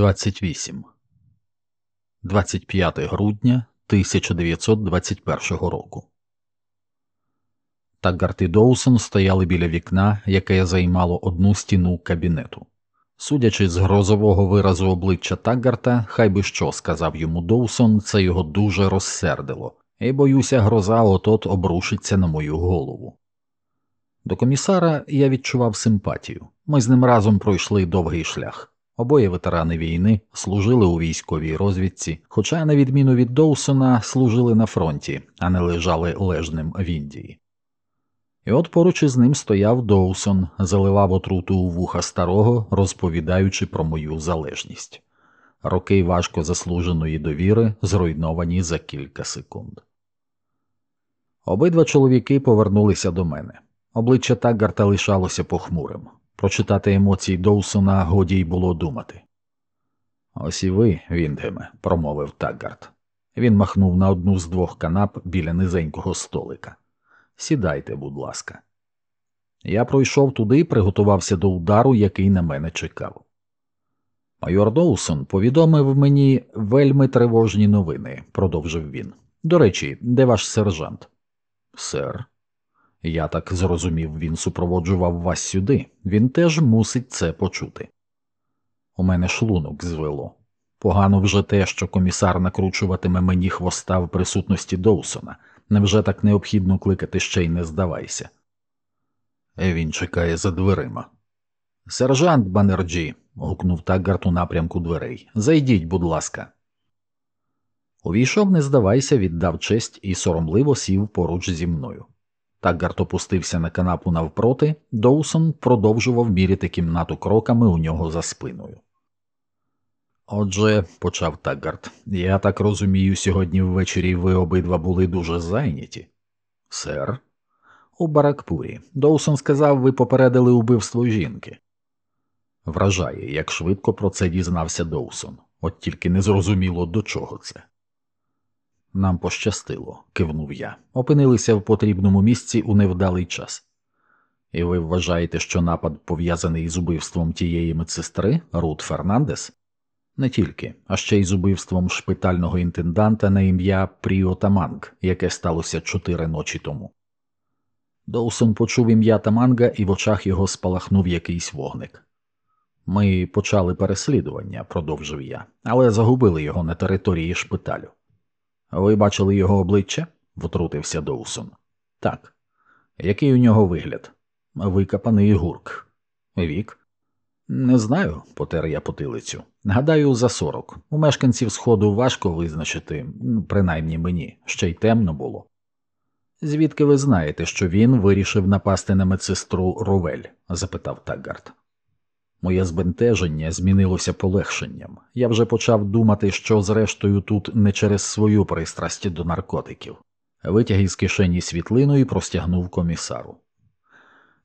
28 25 грудня 1921 року. Таггарт і Доусон стояли біля вікна, яке займало одну стіну кабінету. Судячи з грозового виразу обличчя Таггарта, хай би що сказав йому Доусон, це його дуже розсердило, і боюся, гроза отот обрушиться на мою голову. До комісара я відчував симпатію. Ми з ним разом пройшли довгий шлях. Обоє ветерани війни служили у військовій розвідці, хоча, на відміну від Доусона, служили на фронті, а не лежали лежним в Індії. І от поруч із ним стояв Доусон, заливав отруту у вуха старого, розповідаючи про мою залежність. Роки важко заслуженої довіри зруйновані за кілька секунд. Обидва чоловіки повернулися до мене. Обличчя Таггарта лишалося похмурим. Прочитати емоції Доусона годі й було думати. Ось і ви, Віндгеме, промовив Таггарт. Він махнув на одну з двох канап біля низенького столика. Сідайте, будь ласка. Я пройшов туди і приготувався до удару, який на мене чекав. Майор Доусон повідомив мені вельми тривожні новини, продовжив він. До речі, де ваш сержант? Сер, я так зрозумів, він супроводжував вас сюди, він теж мусить це почути. У мене шлунок звело. Погано вже те, що комісар накручуватиме мені хвоста в присутності Доусона. Невже так необхідно кликати ще й не здавайся? Він чекає за дверима. Сержант Банерджі. гукнув Таггарт у напрямку дверей. Зайдіть, будь ласка. Увійшов, не здавайся, віддав честь і соромливо сів поруч зі мною. Таггарт опустився на канапу навпроти, Доусон продовжував міряти кімнату кроками у нього за спиною. Отже, почав Таггарт, я так розумію, сьогодні ввечері ви обидва були дуже зайняті. Сер, у Баракпурі. Доусон сказав, ви попередили убивство жінки. Вражає, як швидко про це дізнався Доусон, от тільки не зрозуміло, до чого це. Нам пощастило, кивнув я. Опинилися в потрібному місці у невдалий час. І ви вважаєте, що напад пов'язаний з убивством тієї медсестри Рут Фернандес? Не тільки, а ще й з убивством шпитального інтенданта на ім'я Пріо Таманг, яке сталося чотири ночі тому. Доусон почув ім'я Таманга, і в очах його спалахнув якийсь вогник. Ми почали переслідування, продовжив я, але загубили його на території шпиталю. Ви бачили його обличчя? втрутився Доусон. Так. Який у нього вигляд? Викопаний гурк. Вік? Не знаю, потер я потилицю. Гадаю, за сорок. У мешканців сходу важко визначити, принаймні мені, ще й темно було. Звідки ви знаєте, що він вирішив напасти на медсестру Ровель? запитав Таггарт. Моє збентеження змінилося полегшенням. Я вже почав думати, що зрештою тут не через свою пристрасть до наркотиків. Витяг із кишені світлину і простягнув комісару.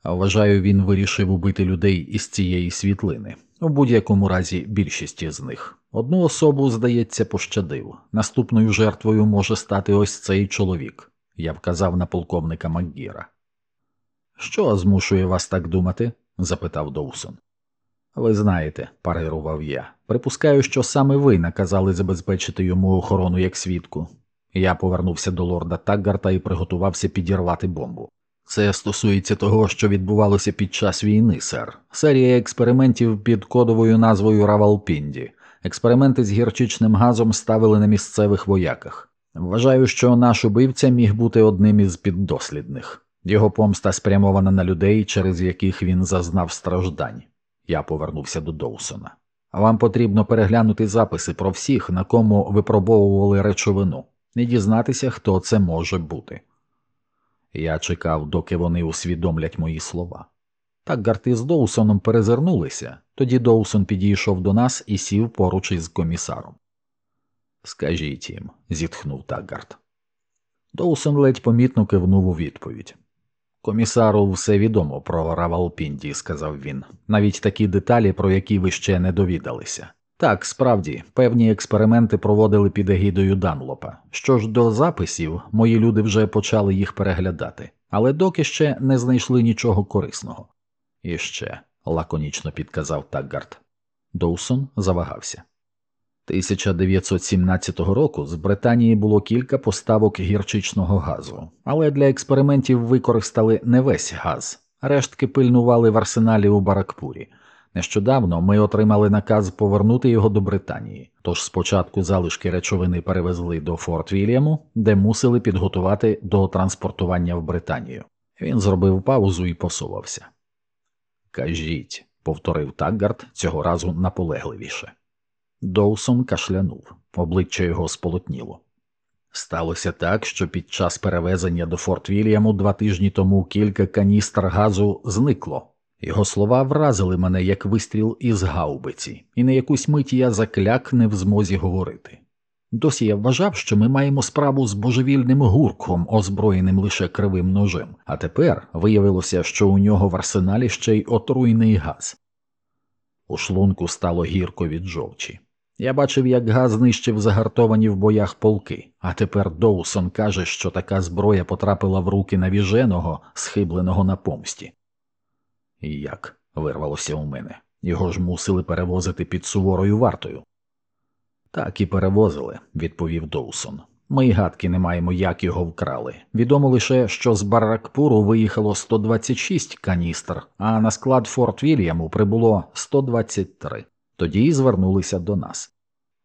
Вважаю, він вирішив убити людей із цієї світлини, у будь-якому разі більшість із них. Одну особу, здається, пощадив. Наступною жертвою може стати ось цей чоловік, я вказав на полковника Макгіра. Що змушує вас так думати? запитав Доусон. Ви знаєте, парирував я. Припускаю, що саме ви наказали забезпечити йому охорону як свідку. Я повернувся до лорда Таггарта і приготувався підірвати бомбу. Це стосується того, що відбувалося під час війни, сер. Серія експериментів під кодовою назвою Равалпінді. Експерименти з гірчичним газом ставили на місцевих вояках. Вважаю, що наш убивця міг бути одним із піддослідних. Його помста спрямована на людей, через яких він зазнав страждань. Я повернувся до Доусона. Вам потрібно переглянути записи про всіх, на кому випробовували речовину, і дізнатися, хто це може бути. Я чекав, доки вони усвідомлять мої слова. Так Гарти з Доусоном перезирнулися, тоді Доусон підійшов до нас і сів поруч із комісаром. Скажіть їм, зітхнув Таггарт. Доусон ледь помітно кивнув у відповідь. Комісару все відомо про Равалпінді, сказав він, навіть такі деталі, про які ви ще не довідалися. Так, справді, певні експерименти проводили під егідою Данлопа. Що ж до записів, мої люди вже почали їх переглядати, але доки ще не знайшли нічого корисного. І ще, лаконічно підказав Таггарт. Доусон завагався. 1917 року з Британії було кілька поставок гірчичного газу, але для експериментів використали не весь газ, рештки пильнували в арсеналі у Баракпурі. Нещодавно ми отримали наказ повернути його до Британії, тож спочатку залишки речовини перевезли до Форт Вільяму, де мусили підготувати до транспортування в Британію. Він зробив паузу і посувався. Кажіть, повторив Таггард цього разу наполегливіше. Доусон кашлянув, обличчя його сполотніло. Сталося так, що під час перевезення до Форт Вільяму два тижні тому кілька каністр газу зникло. Його слова вразили мене як вистріл із гаубиці, і на якусь мить я закляк не в змозі говорити. Досі я вважав, що ми маємо справу з божевільним гурком, озброєним лише кривим ножем, а тепер виявилося, що у нього в арсеналі ще й отруйний газ. У шлунку стало гірко від жовчі. Я бачив, як газ знищив загартовані в боях полки, а тепер Доусон каже, що така зброя потрапила в руки навіженого, схибленого на помсті. Як? вирвалося у мене. Його ж мусили перевозити під суворою вартою. Так і перевозили, відповів Доусон. Ми й гадки не маємо, як його вкрали. Відомо лише, що з Барракпуру виїхало 126 каністр, а на склад Форт Вільяму прибуло 123. Тоді звернулися до нас.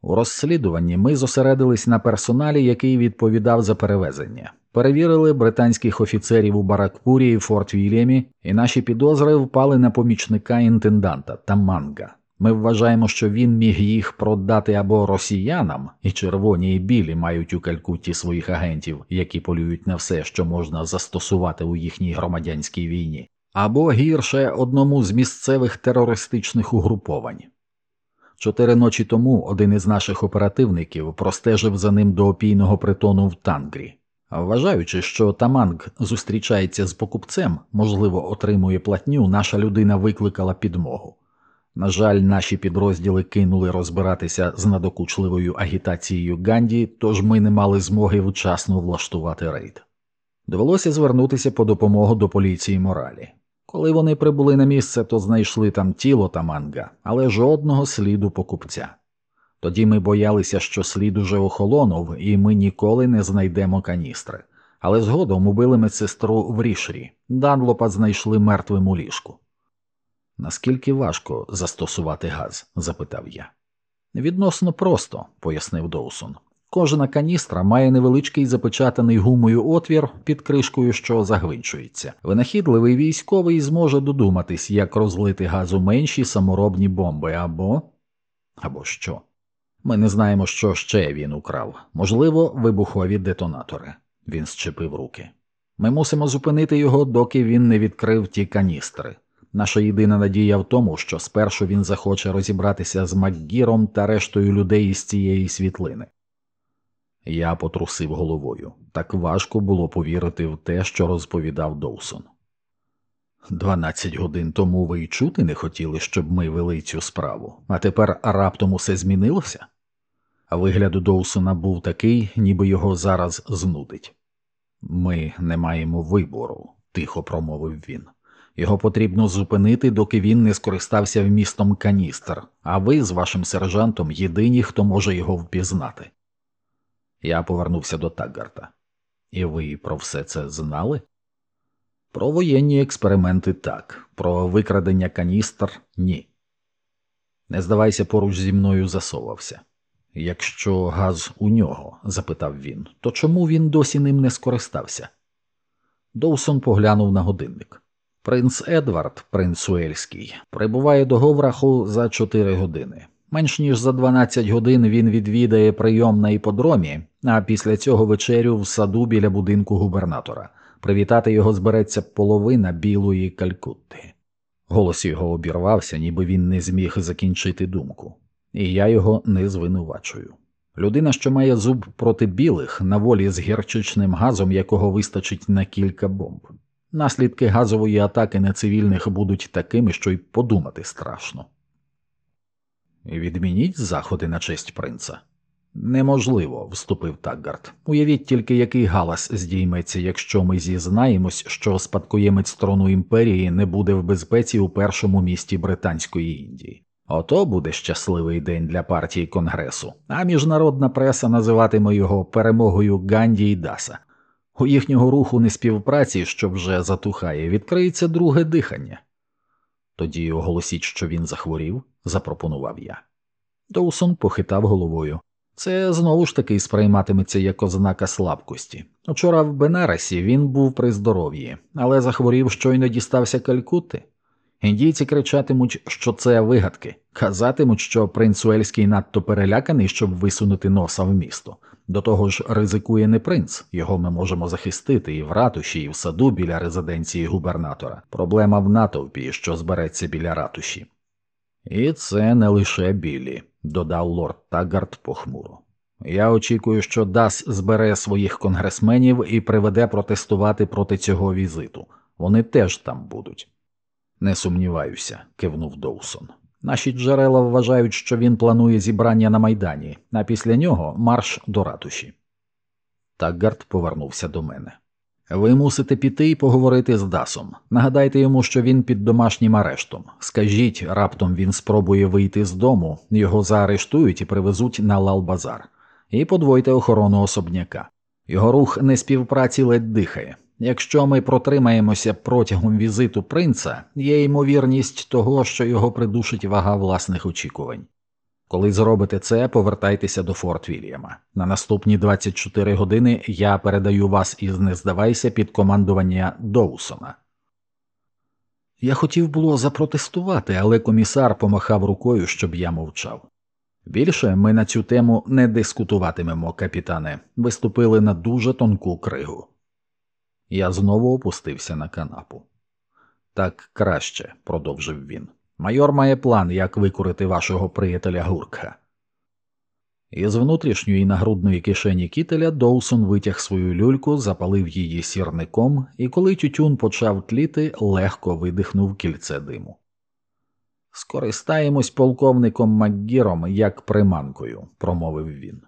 У розслідуванні ми зосередились на персоналі, який відповідав за перевезення. Перевірили британських офіцерів у Баракпурі і Форт Вільямі, і наші підозри впали на помічника інтенданта Таманга. Ми вважаємо, що він міг їх продати або росіянам, і червоні і білі мають у Калькутті своїх агентів, які полюють на все, що можна застосувати у їхній громадянській війні, або гірше одному з місцевих терористичних угруповань. Чотири ночі тому один із наших оперативників простежив за ним до опійного притону в Тангрі. Вважаючи, що Таманг зустрічається з покупцем, можливо, отримує платню, наша людина викликала підмогу. На жаль, наші підрозділи кинули розбиратися з надокучливою агітацією Ганді, тож ми не мали змоги вчасно влаштувати рейд. Довелося звернутися по допомогу до поліції моралі. Коли вони прибули на місце, то знайшли там тіло Таманга, але жодного сліду покупця. Тоді ми боялися, що слід уже охолонув, і ми ніколи не знайдемо каністри. Але згодом убили медсестру в рішрі, Данлопа знайшли мертвим у ліжку. Наскільки важко застосувати газ? запитав я. Відносно просто, пояснив Доусон. Кожна каністра має невеличкий запечатаний гумою отвір під кришкою, що загвинчується. Винахідливий військовий зможе додуматись, як розлити газу менші саморобні бомби або. або що. Ми не знаємо, що ще він украв, можливо, вибухові детонатори. Він щепив руки. Ми мусимо зупинити його, доки він не відкрив ті каністри. Наша єдина надія в тому, що спершу він захоче розібратися з Макгіром та рештою людей із цієї світлини. Я потрусив головою. Так важко було повірити в те, що розповідав Доусон. Дванадцять годин тому ви й чути не хотіли, щоб ми вели цю справу, а тепер раптом усе змінилося? Вигляд Доусона був такий, ніби його зараз знудить. Ми не маємо вибору, тихо промовив він. Його потрібно зупинити, доки він не скористався вмістом каністр, а ви з вашим сержантом єдині, хто може його впізнати. Я повернувся до Таггарта. І ви про все це знали? Про воєнні експерименти так, про викрадення каністр ні. Не здавайся, поруч зі мною засовався. Якщо газ у нього, запитав він, то чому він досі ним не скористався? Доусон поглянув на годинник. Принц Едвард, принц Уельський, прибуває до Говраху за 4 години. Менш ніж за 12 годин він відвідає прийом на іподромі, а після цього вечерю в саду біля будинку губернатора. Привітати його збереться половина білої калькутти. Голос його обірвався, ніби він не зміг закінчити думку, і я його не звинувачую. Людина, що має зуб проти білих, на волі з гірчичним газом, якого вистачить на кілька бомб. Наслідки газової атаки на цивільних будуть такими, що й подумати страшно. Відмініть заходи на честь принца. Неможливо, вступив Таггард. Уявіть тільки, який галас здійметься, якщо ми зізнаємось, що спадкоємець трону імперії не буде в безпеці у першому місті Британської Індії. Ото буде щасливий день для партії Конгресу, а міжнародна преса називатиме його перемогою Ганді і Даса. У їхнього руху неспівпраці, що вже затухає, відкриється друге дихання. Тоді оголосіть, що він захворів, запропонував я. Доусон похитав головою. Це знову ж таки сприйматиметься як ознака слабкості. Учора в Бенаресі він був при здоров'ї, але захворів, щойно дістався Калькутти. Індійці кричатимуть, що це вигадки, казатимуть, що принц Уельський надто переляканий, щоб висунути носа в місто. До того ж, ризикує не принц, його ми можемо захистити і в ратуші, і в саду біля резиденції губернатора. Проблема в натовпі, що збереться біля ратуші. І це не лише білі, додав лорд Таггард похмуро. Я очікую, що Дас збере своїх конгресменів і приведе протестувати проти цього візиту. Вони теж там будуть. Не сумніваюся, кивнув Доусон. Наші джерела вважають, що він планує зібрання на майдані, а після нього марш до ратуші. Таггард повернувся до мене. Ви мусите піти і поговорити з Дасом. Нагадайте йому, що він під домашнім арештом. Скажіть, раптом він спробує вийти з дому, його заарештують і привезуть на Лалбазар. І подвойте охорону особняка. Його рух неспівпраці ледь дихає. Якщо ми протримаємося протягом візиту принца, є ймовірність того, що його придушить вага власних очікувань. Коли зробите це, повертайтеся до Форт Вільяма. На наступні 24 години я передаю вас із не здавайся під командування Доусона. Я хотів було запротестувати, але комісар помахав рукою, щоб я мовчав. Більше ми на цю тему не дискутуватимемо, капітане, виступили на дуже тонку кригу. Я знову опустився на канапу. Так краще, продовжив він. Майор має план, як викурити вашого приятеля Гурка. Із внутрішньої нагрудної кишені кітеля Доусон витяг свою люльку, запалив її сірником, і коли тютюн почав тліти, легко видихнув кільце диму. Скористаємось полковником Макгіром як приманкою, промовив він.